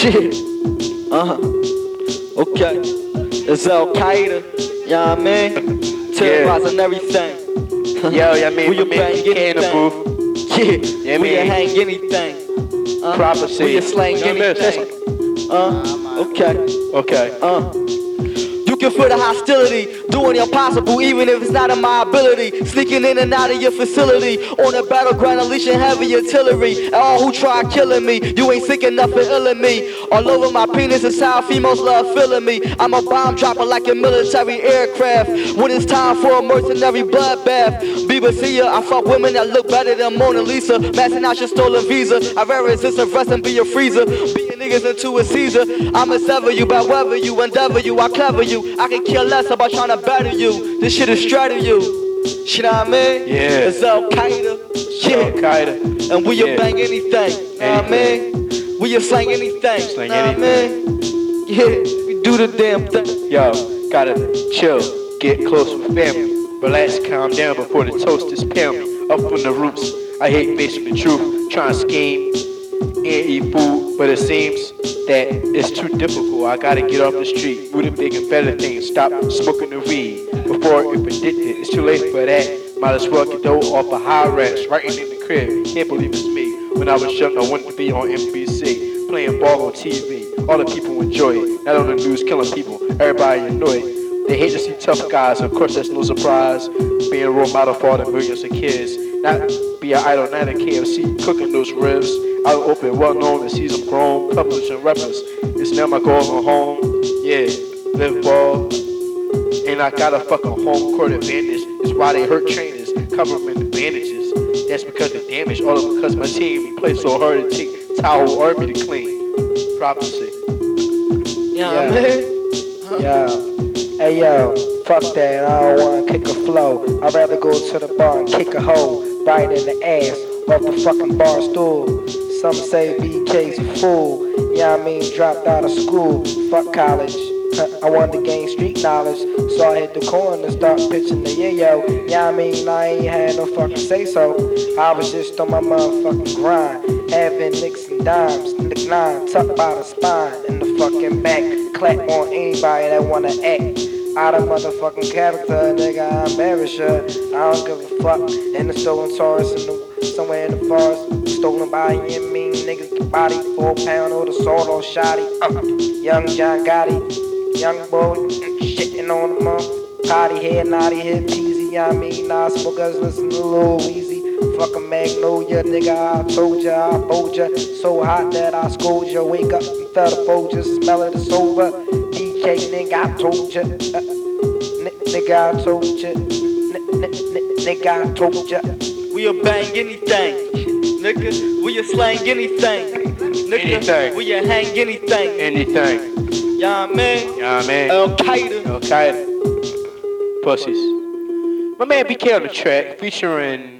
Shit. Uh huh. Okay. It's Al Qaeda. You know I mean? Terrorizing everything. Yo, yeah, I mean, we can PK in the anything. booth. Yeah, Yeah, we can hang anything. Uh, Prophecy. We can slang anything. Uh, okay. Okay. Uh. Can feel the hostility, doing the impossible, even if it's not in my ability. Sneaking in and out of your facility, on the battleground, unleashing heavy artillery. And all who try killing me, you ain't sick enough for illing me. All over my penis is how females love feeling me. I'm a bomb dropper like a military aircraft. When it's time for a mercenary bloodbath, BBC, ya, I fuck women that look better than Mona Lisa. Maxing out your stolen visa. I rather resist arrest and be a freezer. Beating niggas into a Caesar. I'ma sever you by whether you endeavor you. I clever you. I can care less about trying to better you. This shit is straight to you. Shit, I mean? Yeah. It's Al Qaeda. Yeah. Al. Qaeda. And we will Yeah. bang anything. Know what I mean? We will slang anything. Slang what I mean? Yeah, we do the damn thing. Yo, gotta chill, get close with family. Relax, calm down before the toast is pound. Up from the roots, I hate facing the truth. Trying to scheme and eat food, but it seems that it's too difficult. I gotta get off the street, do the big and better things. Stop smoking the weed before it addicted. It's too late for that. Might as well get dough off a high ranch, right in the crib. Can't believe it's me. When I was young, I wanted to be on NBC, playing ball on TV. All the people enjoy it. Not on the news, killing people. Everybody annoyed. They hate to see tough guys. Of course, that's no surprise. Being a role model for all the millions of kids. Not be an idol, not a KFC, cooking those ribs. Out open, well known and them grown, publishing rappers. It's now my goal home. Yeah, live ball. And I got a fucking home court advantage. It's why they hurt trainers, cover them in the bandages. That's because the damage, all because my team play so hard to take towel army to clean. Prophecy. Yeah, what I mean? Yo, hey yo, fuck that, I don't wanna kick a flow. I'd rather go to the bar and kick a hoe right in the ass off the fucking bar stool. Some say BK's a fool, yeah I mean dropped out of school, fuck college. I wanted to gain street knowledge, so I hit the corner and start pitching the yo. Yeah, I mean, I ain't had no fucking say so. I was just on my motherfucking grind, having nicks and dimes, nick nine, tucked by the spine, in the fucking back. Clap on anybody that wanna act. Out of motherfucking character, nigga, I embarrass ya. I don't give a fuck. In the stolen Taurus, in the, somewhere in the forest, stolen by you mean niggas get body, four pound or the sword on shoddy. Uh, young John Gotti, young boy, shitting on the mom. Potty head, naughty head, peasy. I mean, nah, smokers listen to Lil Weezy. Fucking Magnolia, nigga, I told ya, I bowed ya. So hot that I scold ya. Wake up and throw the Folgers, smell it, it's over. DK, nigga, I told ya. Uh, nigga, I told ya. Nigga, I told ya. We'll bang anything. Nigga, we'll slang anything. Nigga, Anything. we'll hang anything. Anything. You know what I mean? Yeah, man. Al Qaeda. Al Qaeda. Pussies. My man BK on the track featuring